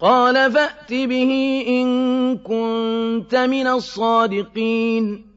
قَالَ فَأْتِ بِهِ إِن كُنتَ مِنَ الصَّادِقِينَ.